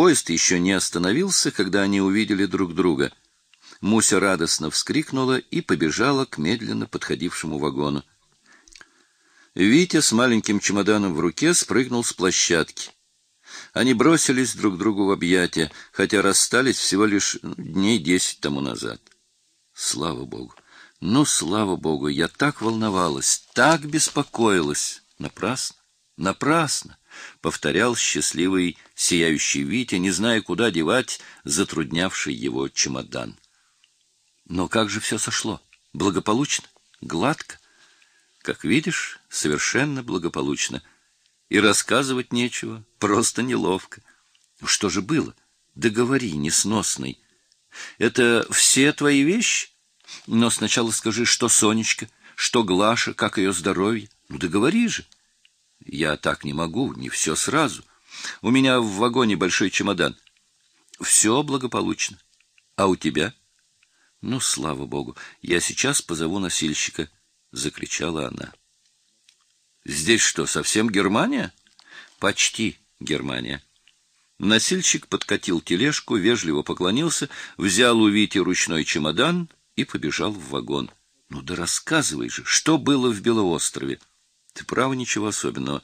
Поезд еще не остановился, когда они увидели друг друга. Муся радостно вскрикнула и побежала к медленно подходившему вагону. Витя с маленьким чемоданом в руке спрыгнул с площадки. Они бросились друг другу в объятия, хотя расстались всего лишь дней десять тому назад. Слава богу! Ну, слава богу, я так волновалась, так беспокоилась. Напрасно, напрасно, повторял счастливый, сияющий Витя, не зная, куда девать затруднявший его чемодан. Но как же все сошло? Благополучно? Гладко? Как видишь, совершенно благополучно. И рассказывать нечего, просто неловко. Что же было? Да говори, несносный. Это все твои вещи? Но сначала скажи, что Сонечка, что Глаша, как ее здоровье. Ну, договори же. Я так не могу, не все сразу. У меня в вагоне большой чемодан. Все благополучно. А у тебя? Ну, слава богу, я сейчас позову носильщика, закричала она. Здесь что, совсем Германия? Почти Германия. Носильщик подкатил тележку, вежливо поклонился, взял у Вити ручной чемодан и побежал в вагон. Ну да рассказывай же, что было в Белоострове? Ты право ничего особенного.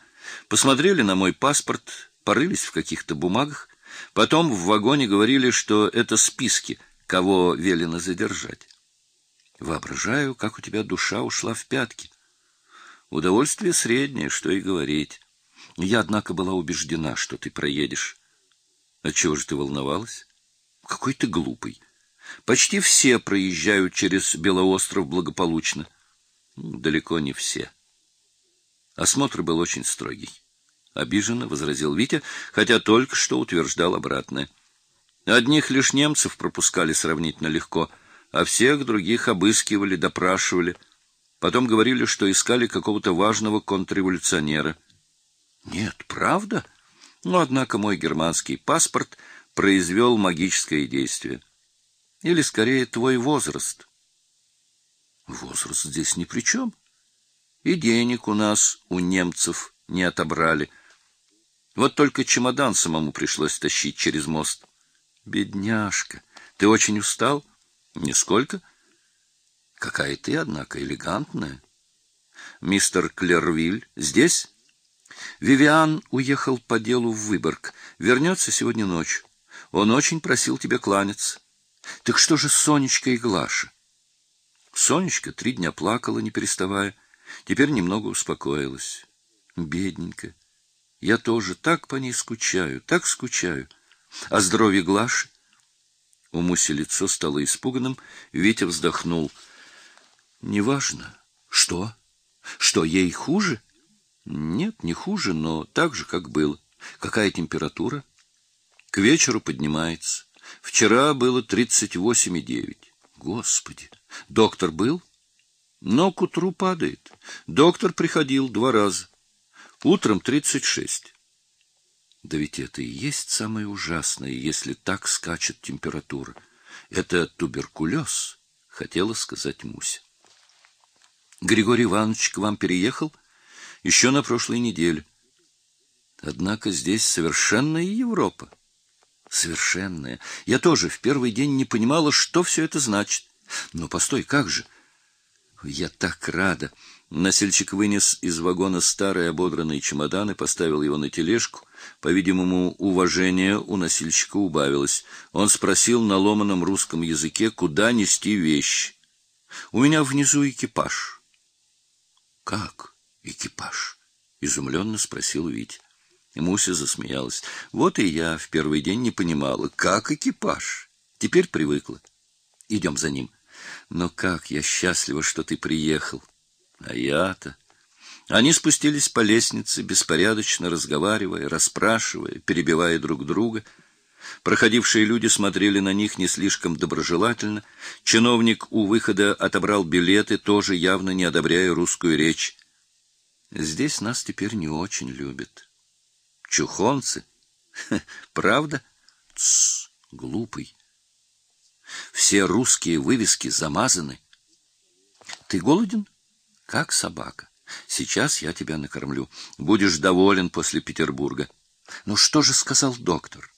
Посмотрели на мой паспорт, порылись в каких-то бумагах, потом в вагоне говорили, что это списки, кого велено задержать. Воображаю, как у тебя душа ушла в пятки. Удовольствие среднее, что и говорить. Я, однако, была убеждена, что ты проедешь. Отчего же ты волновалась? Какой ты глупый. Почти все проезжают через Белоостров благополучно. Далеко не все. Осмотр был очень строгий. Обиженно возразил Витя, хотя только что утверждал обратное. Одних лишь немцев пропускали сравнительно легко, а всех других обыскивали, допрашивали. Потом говорили, что искали какого-то важного контрреволюционера. Нет, правда? Но, однако, мой германский паспорт произвел магическое действие. Или, скорее, твой возраст. Возраст здесь ни при чем. И денег у нас, у немцев, не отобрали. Вот только чемодан самому пришлось тащить через мост. Бедняжка, ты очень устал? Нисколько. Какая ты, однако, элегантная. Мистер Клервиль здесь? Вивиан уехал по делу в Выборг. Вернется сегодня ночью. Он очень просил тебя кланяться. Так что же Сонечка и Глаша? Сонечка три дня плакала, не переставая. Теперь немного успокоилась. Бедненькая. Я тоже так по ней скучаю, так скучаю. А здоровье Глаши? У Муси лицо стало испуганным, Витя вздохнул. Неважно. Что? Что, ей хуже? Нет, не хуже, но так же, как было. Какая температура? К вечеру поднимается. Вчера было тридцать восемь и девять. Господи! Доктор был? Но к утру падает. Доктор приходил два раза. Утром тридцать шесть. Да ведь это и есть самое ужасное, если так скачет температура. Это туберкулез, хотела сказать Муся. Григорий Иванович к вам переехал еще на прошлой неделе. Однако здесь совершенная Европа. Совершенная. Я тоже в первый день не понимала, что все это значит. Но постой, как же? Я так рада. Носильщик вынес из вагона старый ободранный чемодан и поставил его на тележку. По-видимому, уважение у носильщика убавилось. Он спросил на ломаном русском языке, куда нести вещи. У меня внизу экипаж. Как экипаж? изумленно спросил Витя. И Муся засмеялась. Вот и я в первый день не понимала, как экипаж. Теперь привыкла. Идем за ним. Но как я счастлива, что ты приехал. А я-то... Они спустились по лестнице, беспорядочно разговаривая, расспрашивая, перебивая друг друга. Проходившие люди смотрели на них не слишком доброжелательно. Чиновник у выхода отобрал билеты, тоже явно не одобряя русскую речь. Здесь нас теперь не очень любят. Чухонцы? Правда? Тс, глупый. Все русские вывески замазаны. Ты голоден? Как собака. Сейчас я тебя накормлю. Будешь доволен после Петербурга. Ну что же сказал доктор?